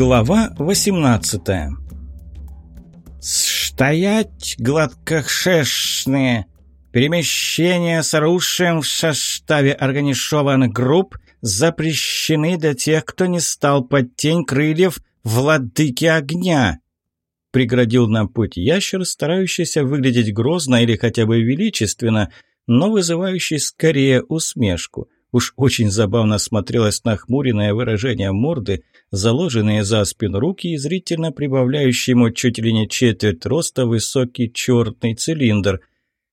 Глава 18 «Стоять, гладкошешные! Перемещения с оружием в составе организованных групп запрещены для тех, кто не стал под тень крыльев владыки огня!» Преградил нам путь ящер, старающийся выглядеть грозно или хотя бы величественно, но вызывающий скорее усмешку – Уж очень забавно смотрелось нахмуренное выражение морды, заложенные за спину руки и зрительно прибавляющий ему чуть ли не четверть роста высокий черный цилиндр.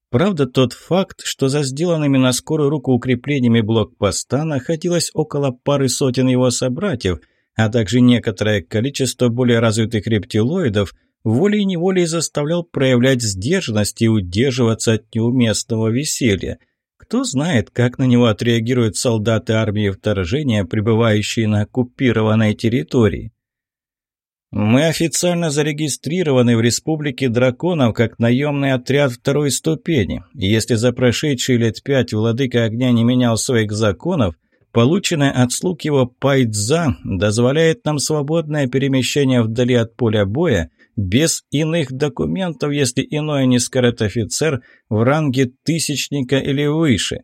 Правда, тот факт, что за сделанными на скорую руку укреплениями блокпоста находилось около пары сотен его собратьев, а также некоторое количество более развитых рептилоидов, волей-неволей заставлял проявлять сдержанность и удерживаться от неуместного веселья – кто знает, как на него отреагируют солдаты армии вторжения, пребывающие на оккупированной территории. Мы официально зарегистрированы в Республике Драконов как наемный отряд второй ступени. Если за прошедшие лет пять владыка огня не менял своих законов, полученная от слуг его пайдза дозволяет нам свободное перемещение вдали от поля боя без иных документов, если иное не скажет офицер в ранге тысячника или выше.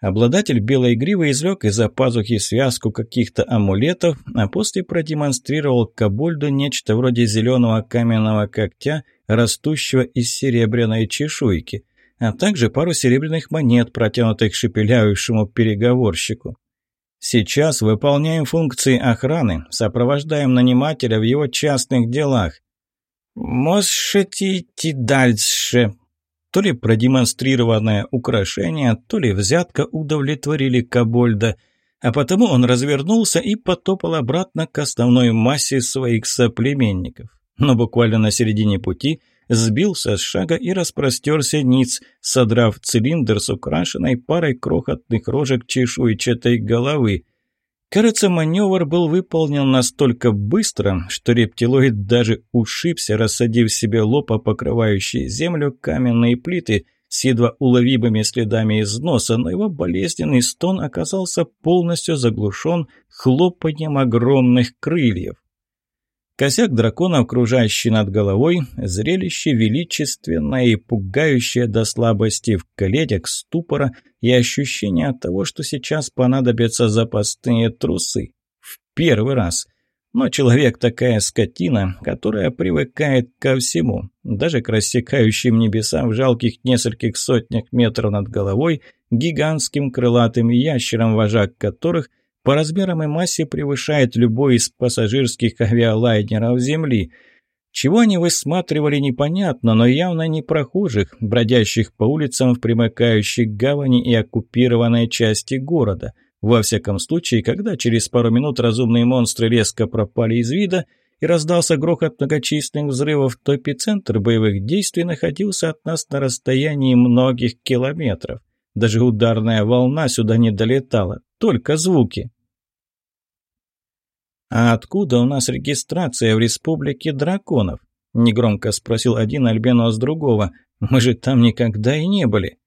Обладатель белой гривы извлек из-за пазухи связку каких-то амулетов, а после продемонстрировал Кабольду нечто вроде зеленого каменного когтя, растущего из серебряной чешуйки, а также пару серебряных монет, протянутых шепелявившему переговорщику. Сейчас выполняем функции охраны, сопровождаем нанимателя в его частных делах. «Можете идти дальше». То ли продемонстрированное украшение, то ли взятка удовлетворили Кабольда, а потому он развернулся и потопал обратно к основной массе своих соплеменников. Но буквально на середине пути сбился с шага и распростерся ниц, содрав цилиндр с украшенной парой крохотных рожек чешуйчатой головы – Кажется, маневр был выполнен настолько быстро, что рептилоид даже ушибся, рассадив себе лопа, покрывающие землю каменные плиты с едва уловимыми следами износа, но его болезненный стон оказался полностью заглушен хлопаньем огромных крыльев. Косяк дракона, окружающий над головой, зрелище величественное и пугающее до слабости в коледях, ступора и ощущение от того, что сейчас понадобятся запасные трусы. В первый раз. Но человек такая скотина, которая привыкает ко всему, даже к рассекающим небесам в жалких нескольких сотнях метров над головой, гигантским крылатым ящерам, вожак которых – по размерам и массе превышает любой из пассажирских авиалайнеров Земли. Чего они высматривали, непонятно, но явно не прохожих, бродящих по улицам в примыкающей гавани и оккупированной части города. Во всяком случае, когда через пару минут разумные монстры резко пропали из вида и раздался грохот многочисленных взрывов, то эпицентр боевых действий находился от нас на расстоянии многих километров. Даже ударная волна сюда не долетала, только звуки. «А откуда у нас регистрация в Республике Драконов?» – негромко спросил один альбинос другого. «Мы же там никогда и не были».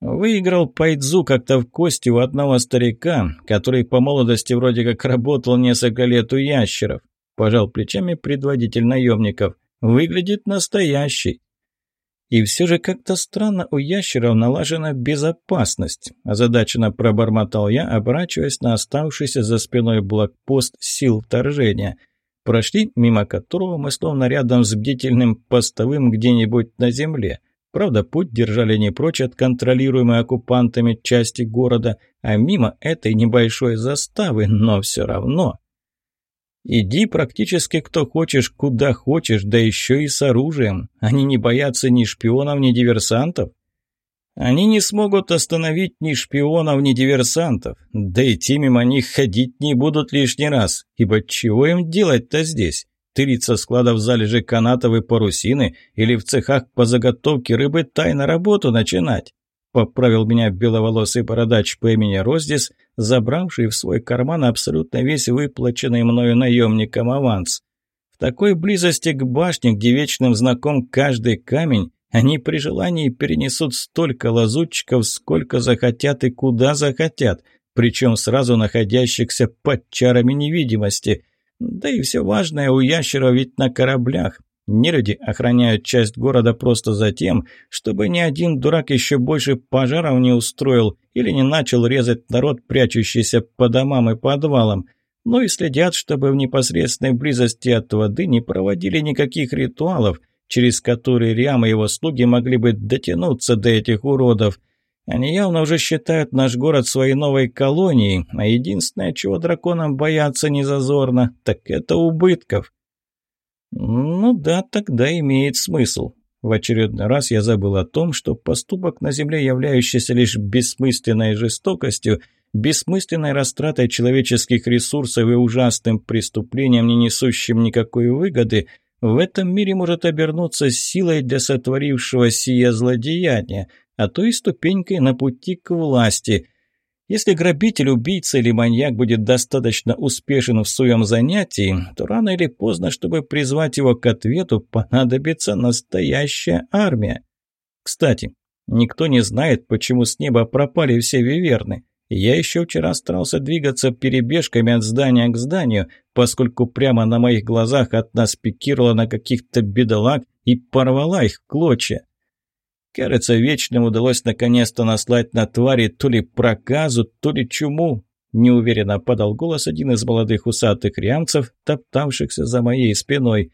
Выиграл Пайдзу как-то в кости у одного старика, который по молодости вроде как работал несколько лет у ящеров. Пожал плечами предводитель наемников. Выглядит настоящий. И все же как-то странно у ящеров налажена безопасность. Озадаченно пробормотал я, оборачиваясь на оставшийся за спиной блокпост сил вторжения. Прошли, мимо которого мы словно рядом с бдительным постовым где-нибудь на земле. Правда, путь держали не прочь от контролируемой оккупантами части города, а мимо этой небольшой заставы, но все равно... Иди практически кто хочешь, куда хочешь, да еще и с оружием. Они не боятся ни шпионов, ни диверсантов. Они не смогут остановить ни шпионов, ни диверсантов. Да и те мимо них ходить не будут лишний раз. Ибо чего им делать-то здесь? Тыриться складов залежи канатов и парусины или в цехах по заготовке рыбы тайно работу начинать? Поправил меня беловолосый бородач по имени Роздис, забравший в свой карман абсолютно весь выплаченный мною наемником аванс. В такой близости к башне, где вечным знаком каждый камень, они при желании перенесут столько лазутчиков, сколько захотят и куда захотят, причем сразу находящихся под чарами невидимости. Да и все важное у ящеров ведь на кораблях. Нелюди охраняют часть города просто за тем, чтобы ни один дурак еще больше пожаров не устроил или не начал резать народ, прячущийся по домам и подвалам. Ну и следят, чтобы в непосредственной близости от воды не проводили никаких ритуалов, через которые Риам и его слуги могли бы дотянуться до этих уродов. Они явно уже считают наш город своей новой колонией, а единственное, чего драконам бояться не зазорно, так это убытков. Ну да, тогда имеет смысл. В очередной раз я забыл о том, что поступок на Земле, являющийся лишь бессмысленной жестокостью, бессмысленной растратой человеческих ресурсов и ужасным преступлением, не несущим никакой выгоды, в этом мире может обернуться силой для сотворившего сие злодеяния, а то и ступенькой на пути к власти – если грабитель, убийца или маньяк будет достаточно успешен в своем занятии, то рано или поздно, чтобы призвать его к ответу, понадобится настоящая армия. Кстати, никто не знает, почему с неба пропали все виверны. Я еще вчера старался двигаться перебежками от здания к зданию, поскольку прямо на моих глазах от нас пикировала на каких-то бедолаг и порвала их клочья. Кажется, Вечным удалось наконец-то наслать на твари то ли проказу, то ли чуму. Неуверенно подал голос один из молодых усатых рямцев, топтавшихся за моей спиной.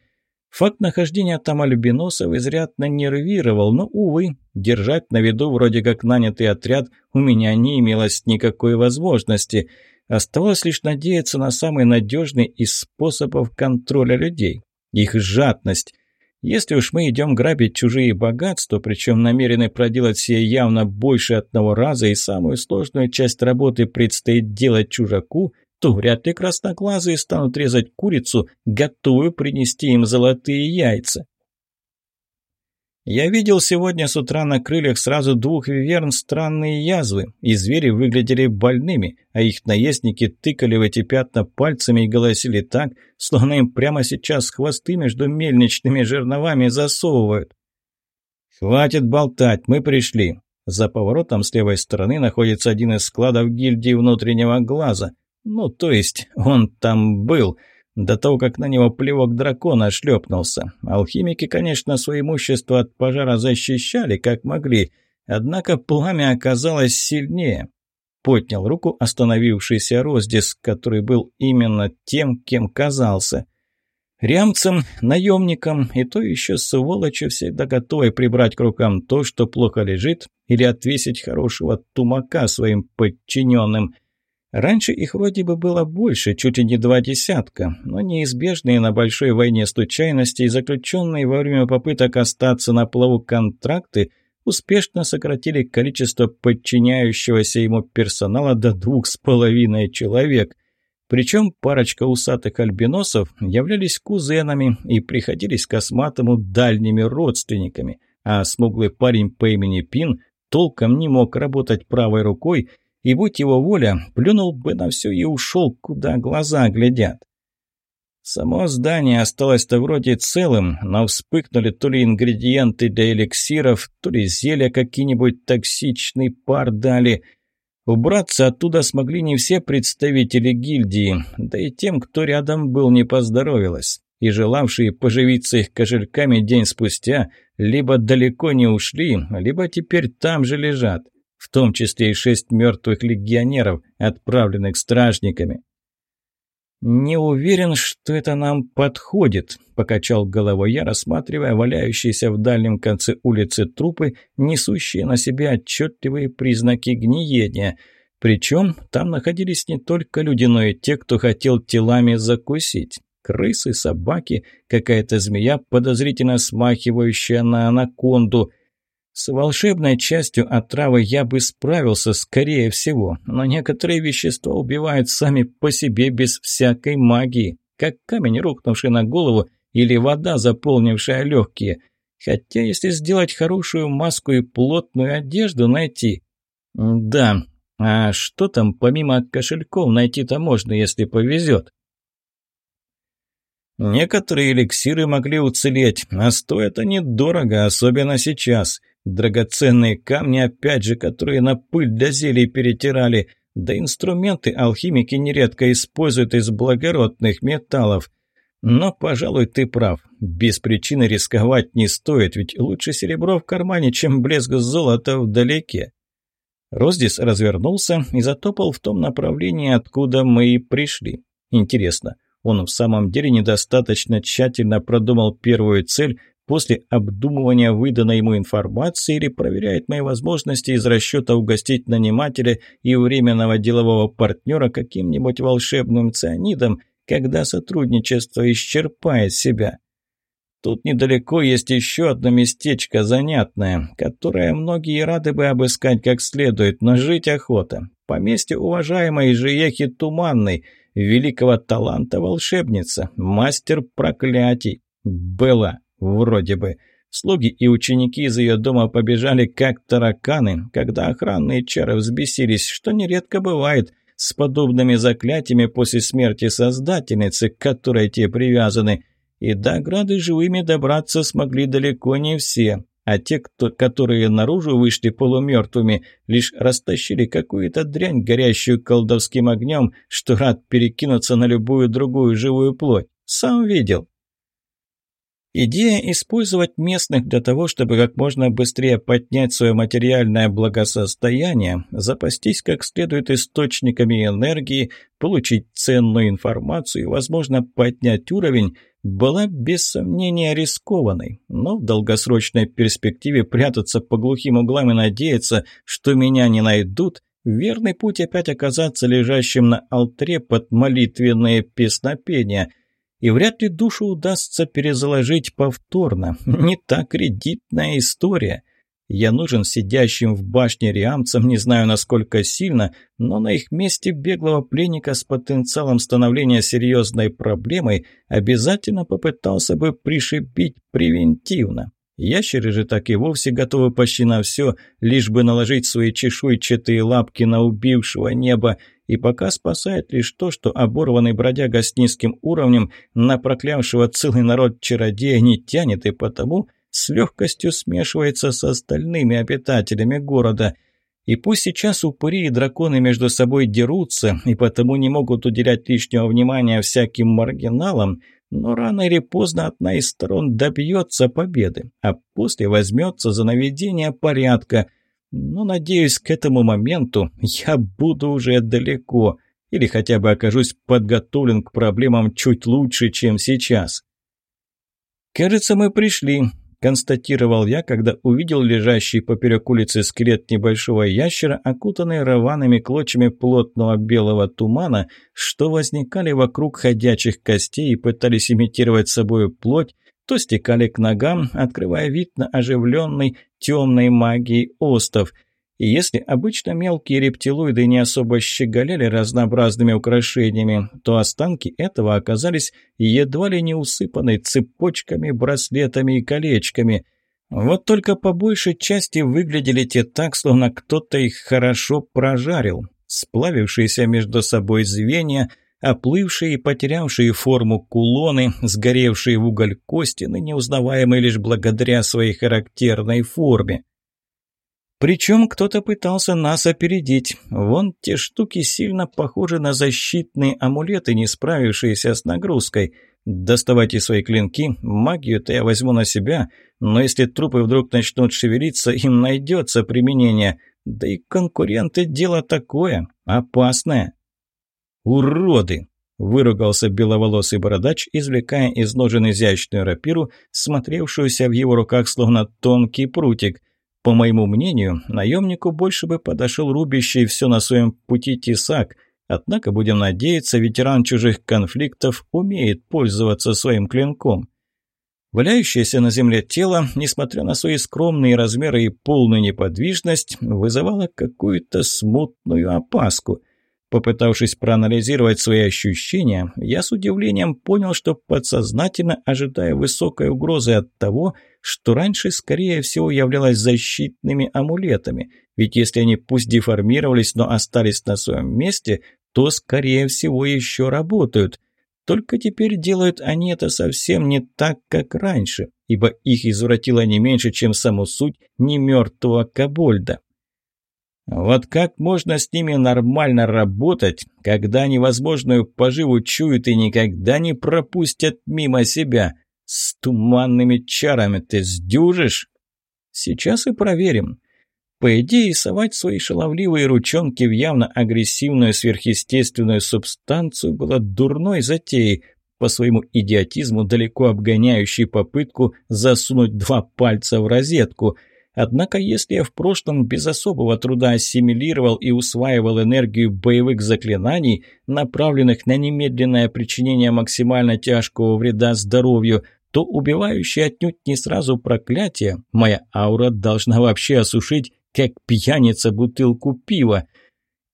Факт нахождения там альбиносов изрядно нервировал, но, увы, держать на виду вроде как нанятый отряд у меня не имелось никакой возможности. Оставалось лишь надеяться на самый надежный из способов контроля людей – их жадность. Если уж мы идем грабить чужие богатства, причем намерены проделать все явно больше одного раза, и самую сложную часть работы предстоит делать чужаку, то вряд ли красноглазые станут резать курицу, готовую принести им золотые яйца. Я видел сегодня с утра на крыльях сразу двух виверн странные язвы, и звери выглядели больными, а их наездники тыкали в эти пятна пальцами и голосили так, словно им прямо сейчас хвосты между мельничными жерновами засовывают. «Хватит болтать, мы пришли». За поворотом с левой стороны находится один из складов гильдии внутреннего глаза. Ну, то есть он там был – до того, как на него плевок дракона шлепнулся. Алхимики, конечно, свое имущество от пожара защищали, как могли, однако пламя оказалось сильнее. Поднял руку остановившийся Роздис, который был именно тем, кем казался. Рямцем, наемником и то еще сволочью всегда готовой прибрать к рукам то, что плохо лежит, или отвесить хорошего тумака своим подчиненным – Раньше их вроде бы было больше, чуть ли не два десятка, но неизбежные на большой войне случайности и заключенные во время попыток остаться на плаву контракты успешно сократили количество подчиняющегося ему персонала до двух с половиной человек. Причем парочка усатых альбиносов являлись кузенами и приходились косматому дальними родственниками, а смуглый парень по имени Пин толком не мог работать правой рукой – и, будь его воля, плюнул бы на все и ушел, куда глаза глядят. Само здание осталось-то вроде целым, но вспыхнули то ли ингредиенты для эликсиров, то ли зелья какие-нибудь токсичный пар дали. Убраться оттуда смогли не все представители гильдии, да и тем, кто рядом был, не поздоровилось. И желавшие поживиться их кошельками день спустя либо далеко не ушли, либо теперь там же лежат в том числе и шесть мертвых легионеров, отправленных стражниками. «Не уверен, что это нам подходит», – покачал головой я, рассматривая валяющиеся в дальнем конце улицы трупы, несущие на себе отчетливые признаки гниения. Причем там находились не только люди, но и те, кто хотел телами закусить. Крысы, собаки, какая-то змея, подозрительно смахивающая на анаконду – с волшебной частью отравы я бы справился, скорее всего, но некоторые вещества убивают сами по себе без всякой магии, как камень, рухнувший на голову, или вода, заполнившая легкие. Хотя если сделать хорошую маску и плотную одежду найти... Да, а что там помимо кошельков найти-то можно, если повезет? Некоторые эликсиры могли уцелеть, а стоят они дорого, особенно сейчас – Драгоценные камни, опять же, которые на пыль для зелий перетирали. Да инструменты алхимики нередко используют из благородных металлов. Но, пожалуй, ты прав. Без причины рисковать не стоит, ведь лучше серебро в кармане, чем блеск золота вдалеке. Роздис развернулся и затопал в том направлении, откуда мы и пришли. Интересно, он в самом деле недостаточно тщательно продумал первую цель после обдумывания выданной ему информации или проверяет мои возможности из расчета угостить нанимателя и временного делового партнера каким-нибудь волшебным цианидом, когда сотрудничество исчерпает себя. Тут недалеко есть еще одно местечко занятное, которое многие рады бы обыскать как следует, но жить охота. Поместье уважаемой Жиехи Туманной, великого таланта волшебница, мастер проклятий. Была, вроде бы. Слуги и ученики из ее дома побежали как тараканы, когда охранные чары взбесились, что нередко бывает с подобными заклятиями после смерти Создательницы, к которой те привязаны – и до ограды живыми добраться смогли далеко не все, а те, кто, которые наружу вышли полумертвыми, лишь растащили какую-то дрянь, горящую колдовским огнем, что рад перекинуться на любую другую живую плоть. Сам видел. Идея использовать местных для того, чтобы как можно быстрее поднять свое материальное благосостояние, запастись как следует источниками энергии, получить ценную информацию и, возможно, поднять уровень, была без сомнения рискованной, но в долгосрочной перспективе прятаться по глухим углам и надеяться, что меня не найдут, верный путь опять оказаться лежащим на алтаре под молитвенные песнопения – и вряд ли душу удастся перезаложить повторно. Не так кредитная история. Я нужен сидящим в башне риамцам, не знаю насколько сильно, но на их месте беглого пленника с потенциалом становления серьезной проблемой обязательно попытался бы пришибить превентивно. Ящеры же так и вовсе готовы почти на все, лишь бы наложить свои чешуйчатые лапки на убившего небо, и пока спасает лишь то, что оборванный бродяга с низким уровнем на проклявшего целый народ чародея не тянет и потому с легкостью смешивается с остальными обитателями города. И пусть сейчас упыри и драконы между собой дерутся и потому не могут уделять лишнего внимания всяким маргиналам, но рано или поздно одна из сторон добьется победы, а после возьмется за наведение порядка – но, надеюсь, к этому моменту я буду уже далеко или хотя бы окажусь подготовлен к проблемам чуть лучше, чем сейчас. «Кажется, мы пришли», – констатировал я, когда увидел лежащий поперек улицы скелет небольшого ящера, окутанный рваными клочьями плотного белого тумана, что возникали вокруг ходячих костей и пытались имитировать собою плоть, то стекали к ногам, открывая вид на оживленный темной магией остов. И если обычно мелкие рептилоиды не особо щеголяли разнообразными украшениями, то останки этого оказались едва ли не усыпаны цепочками, браслетами и колечками. Вот только по большей части выглядели те так, словно кто-то их хорошо прожарил. Сплавившиеся между собой звенья – оплывшие и потерявшие форму кулоны, сгоревшие в уголь кости, ныне узнаваемые лишь благодаря своей характерной форме. Причем кто-то пытался нас опередить. Вон те штуки сильно похожи на защитные амулеты, не справившиеся с нагрузкой. Доставайте свои клинки, магию-то я возьму на себя, но если трупы вдруг начнут шевелиться, им найдется применение. Да и конкуренты дело такое, опасное. «Уроды!» – выругался беловолосый бородач, извлекая из ножен изящную рапиру, смотревшуюся в его руках словно тонкий прутик. По моему мнению, наемнику больше бы подошел рубящий все на своем пути тесак, однако, будем надеяться, ветеран чужих конфликтов умеет пользоваться своим клинком. Валяющееся на земле тело, несмотря на свои скромные размеры и полную неподвижность, вызывало какую-то смутную опаску – Попытавшись проанализировать свои ощущения, я с удивлением понял, что подсознательно ожидаю высокой угрозы от того, что раньше, скорее всего, являлось защитными амулетами. Ведь если они пусть деформировались, но остались на своем месте, то, скорее всего, еще работают. Только теперь делают они это совсем не так, как раньше, ибо их извратило не меньше, чем саму суть немертвого кобольда. Вот как можно с ними нормально работать, когда они возможную поживу чуют и никогда не пропустят мимо себя? С туманными чарами ты сдюжишь? Сейчас и проверим. По идее, совать свои шаловливые ручонки в явно агрессивную сверхъестественную субстанцию было дурной затеей, по своему идиотизму далеко обгоняющей попытку засунуть два пальца в розетку – Однако, если я в прошлом без особого труда ассимилировал и усваивал энергию боевых заклинаний, направленных на немедленное причинение максимально тяжкого вреда здоровью, то убивающее отнюдь не сразу проклятие моя аура должна вообще осушить, как пьяница бутылку пива.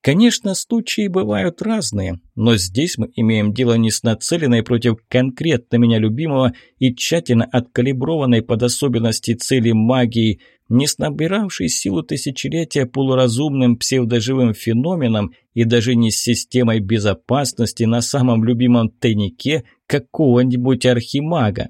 Конечно, случаи бывают разные, но здесь мы имеем дело не с нацеленной против конкретно меня любимого и тщательно откалиброванной под особенности цели магии, не с набиравшей силу тысячелетия полуразумным псевдоживым феноменом и даже не с системой безопасности на самом любимом тайнике какого-нибудь архимага.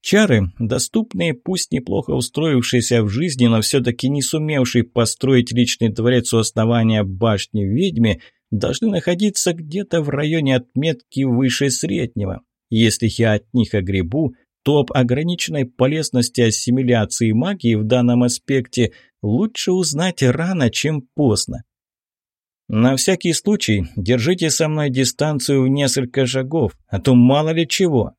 Чары, доступные, пусть неплохо устроившиеся в жизни, но все-таки не сумевшие построить личный дворец у основания башни ведьме, должны находиться где-то в районе отметки выше среднего. Если я от них огребу, то об ограниченной полезности ассимиляции магии в данном аспекте лучше узнать рано, чем поздно. На всякий случай держите со мной дистанцию в несколько шагов, а то мало ли чего.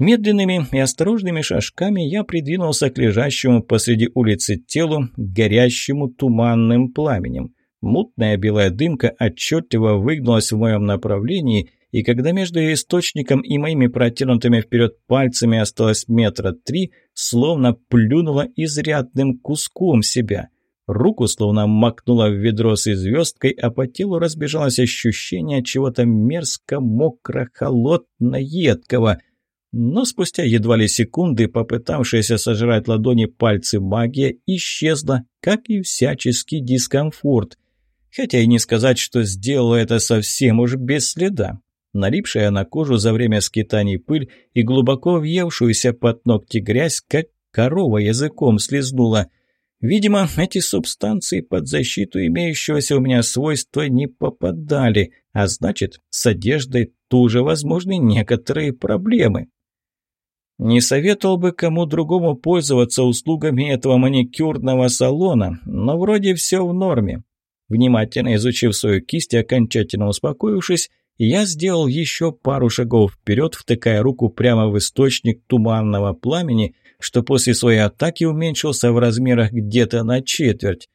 Медленными и осторожными шажками я придвинулся к лежащему посреди улицы телу, горящему туманным пламенем. Мутная белая дымка отчетливо выгнулась в моем направлении, и когда между источником и моими протянутыми вперед пальцами осталось метра три, словно плюнула изрядным куском себя. Руку словно макнула в ведро с звездкой, а по телу разбежалось ощущение чего-то мерзко-мокро-холодно-едкого – но спустя едва ли секунды попытавшаяся сожрать ладони пальцы магия исчезла, как и всяческий дискомфорт. Хотя и не сказать, что сделала это совсем уж без следа. Налипшая на кожу за время скитаний пыль и глубоко въевшуюся под ногти грязь, как корова языком слезнула. Видимо, эти субстанции под защиту имеющегося у меня свойства не попадали, а значит, с одеждой тоже возможны некоторые проблемы. Не советовал бы кому другому пользоваться услугами этого маникюрного салона, но вроде все в норме. Внимательно изучив свою кисть и окончательно успокоившись, я сделал еще пару шагов вперед, втыкая руку прямо в источник туманного пламени, что после своей атаки уменьшился в размерах где-то на четверть.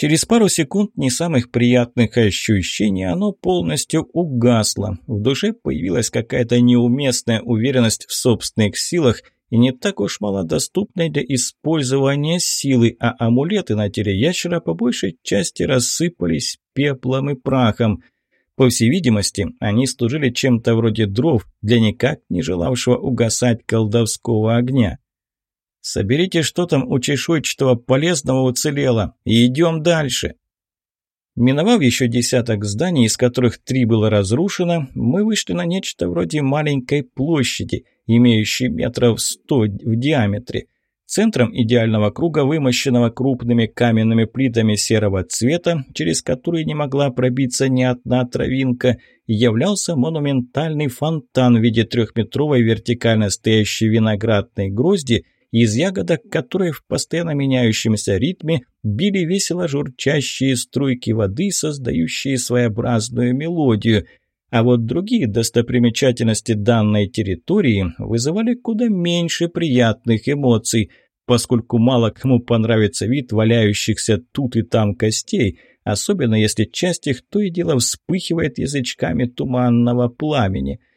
Через пару секунд не самых приятных ощущений оно полностью угасло. В душе появилась какая-то неуместная уверенность в собственных силах и не так уж малодоступной для использования силы, а амулеты на теле ящера по большей части рассыпались пеплом и прахом. По всей видимости, они служили чем-то вроде дров для никак не желавшего угасать колдовского огня. Соберите, что там у чешуйчатого полезного уцелело, и идем дальше. Миновав еще десяток зданий, из которых три было разрушено, мы вышли на нечто вроде маленькой площади, имеющей метров сто в диаметре. Центром идеального круга, вымощенного крупными каменными плитами серого цвета, через которые не могла пробиться ни одна травинка, являлся монументальный фонтан в виде трехметровой вертикально стоящей виноградной грозди – из ягодок которой в постоянно меняющемся ритме били весело журчащие струйки воды, создающие своеобразную мелодию. А вот другие достопримечательности данной территории вызывали куда меньше приятных эмоций, поскольку мало кому понравится вид валяющихся тут и там костей, особенно если часть их то и дело вспыхивает язычками туманного пламени –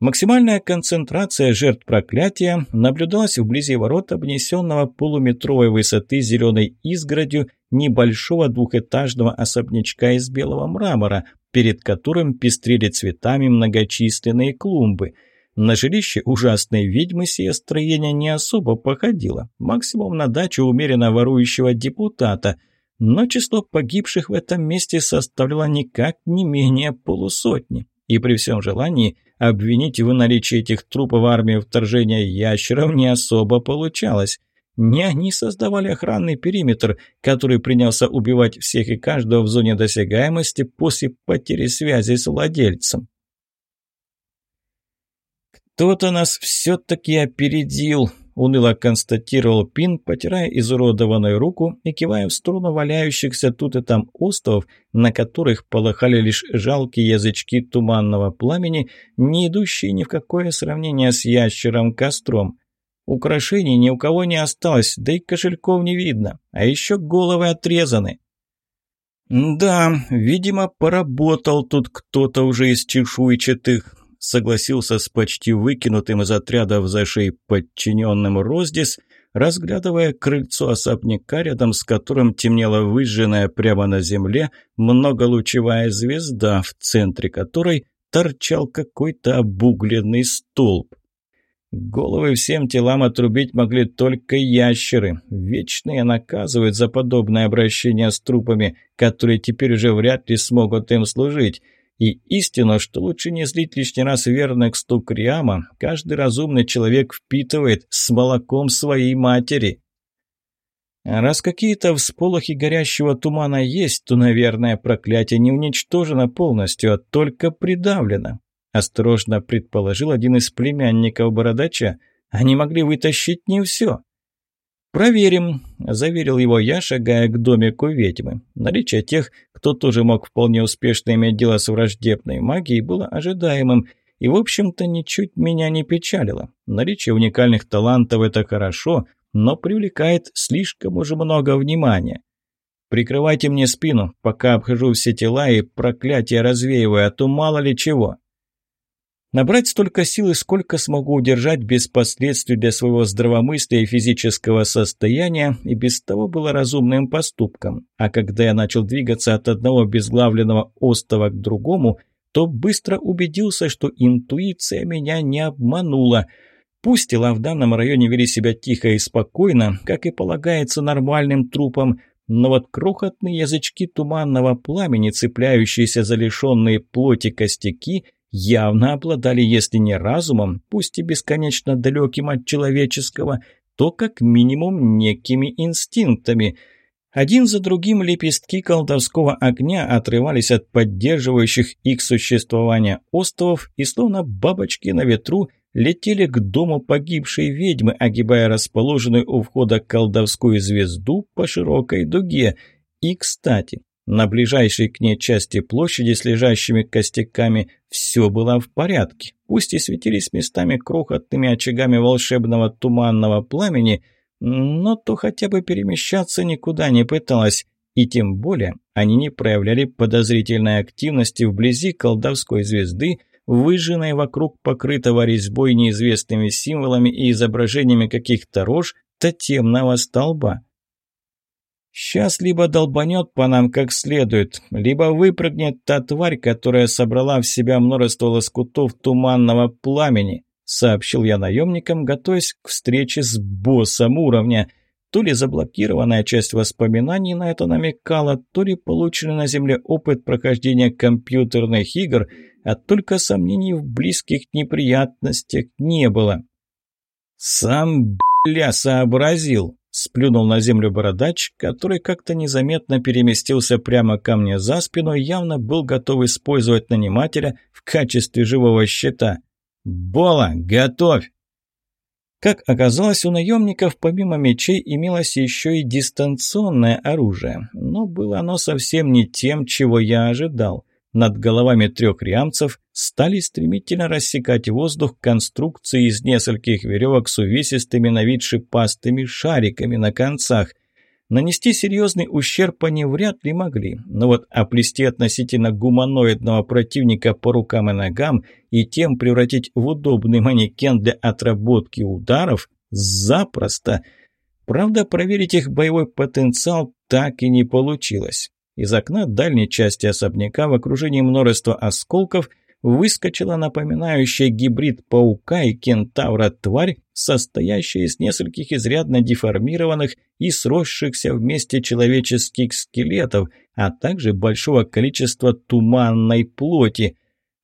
Максимальная концентрация жертв проклятия наблюдалась вблизи ворот, обнесенного полуметровой высоты зеленой изгородью небольшого двухэтажного особнячка из белого мрамора, перед которым пестрели цветами многочисленные клумбы. На жилище ужасной ведьмы сие строение не особо походило, максимум на дачу умеренно ворующего депутата – но число погибших в этом месте составляло никак не менее полусотни, и при всем желании – Обвинить в наличии этих трупов армии вторжения ящеров не особо получалось. Не они создавали охранный периметр, который принялся убивать всех и каждого в зоне досягаемости после потери связи с владельцем. «Кто-то нас все-таки опередил», – уныло констатировал Пин, потирая изуродованную руку и кивая в сторону валяющихся тут и там островов, на которых полыхали лишь жалкие язычки туманного пламени, не идущие ни в какое сравнение с ящером костром. Украшений ни у кого не осталось, да и кошельков не видно, а еще головы отрезаны. «Да, видимо, поработал тут кто-то уже из чешуйчатых», согласился с почти выкинутым из отряда в зашей подчиненным Роздис, разглядывая крыльцо особняка, рядом с которым темнела выжженная прямо на земле многолучевая звезда, в центре которой торчал какой-то обугленный столб. Головы всем телам отрубить могли только ящеры. Вечные наказывают за подобное обращение с трупами, которые теперь уже вряд ли смогут им служить. И истина, что лучше не злить лишний раз верных стук Риама, каждый разумный человек впитывает с молоком своей матери. Раз какие-то всполохи горящего тумана есть, то, наверное, проклятие не уничтожено полностью, а только придавлено. Осторожно предположил один из племянников бородача. Они могли вытащить не все. «Проверим», – заверил его я, шагая к домику ведьмы. Наличие тех, кто тоже мог вполне успешно иметь дело с враждебной магией, было ожидаемым и, в общем-то, ничуть меня не печалило. Наличие уникальных талантов – это хорошо, но привлекает слишком уже много внимания. «Прикрывайте мне спину, пока обхожу все тела и проклятие развеиваю, а то мало ли чего». Набрать столько силы, сколько смогу удержать без последствий для своего здравомыслия и физического состояния, и без того было разумным поступком. А когда я начал двигаться от одного безглавленного остова к другому, то быстро убедился, что интуиция меня не обманула. Пусть тела в данном районе вели себя тихо и спокойно, как и полагается нормальным трупам, но вот крохотные язычки туманного пламени, цепляющиеся за лишенные плоти костяки – явно обладали, если не разумом, пусть и бесконечно далеким от человеческого, то как минимум некими инстинктами. Один за другим лепестки колдовского огня отрывались от поддерживающих их существование островов и словно бабочки на ветру летели к дому погибшей ведьмы, огибая расположенную у входа колдовскую звезду по широкой дуге. И, кстати, на ближайшей к ней части площади с лежащими костяками все было в порядке. Пусть и светились местами крохотными очагами волшебного туманного пламени, но то хотя бы перемещаться никуда не пыталось. И тем более они не проявляли подозрительной активности вблизи колдовской звезды, выжженной вокруг покрытого резьбой неизвестными символами и изображениями каких-то рож тотемного столба. Сейчас либо долбанет по нам как следует, либо выпрыгнет та тварь, которая собрала в себя множество лоскутов туманного пламени», сообщил я наемникам, готовясь к встрече с боссом уровня. То ли заблокированная часть воспоминаний на это намекала, то ли полученный на Земле опыт прохождения компьютерных игр, а только сомнений в близких неприятностях не было. «Сам, бля, сообразил!» Сплюнул на землю бородач, который как-то незаметно переместился прямо ко мне за спину явно был готов использовать нанимателя в качестве живого щита. «Бола, готовь!» Как оказалось, у наемников помимо мечей имелось еще и дистанционное оружие, но было оно совсем не тем, чего я ожидал. Над головами трех риамцев стали стремительно рассекать воздух конструкции из нескольких веревок с увесистыми на вид шипастыми шариками на концах. Нанести серьезный ущерб они вряд ли могли, но вот оплести относительно гуманоидного противника по рукам и ногам и тем превратить в удобный манекен для отработки ударов – запросто. Правда, проверить их боевой потенциал так и не получилось. Из окна дальней части особняка в окружении множества осколков выскочила напоминающая гибрид паука и кентавра тварь, состоящая из нескольких изрядно деформированных и сросшихся вместе человеческих скелетов, а также большого количества туманной плоти.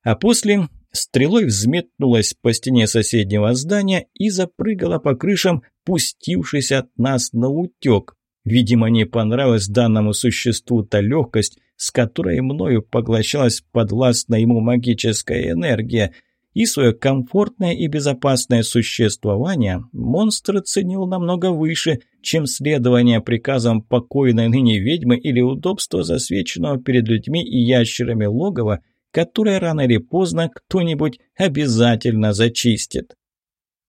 А после стрелой взметнулась по стене соседнего здания и запрыгала по крышам, пустившись от нас на утек. Видимо, не понравилась данному существу та легкость, с которой мною поглощалась подвластная ему магическая энергия – и свое комфортное и безопасное существование монстр ценил намного выше, чем следование приказам покойной ныне ведьмы или удобство засвеченного перед людьми и ящерами логова, которое рано или поздно кто-нибудь обязательно зачистит.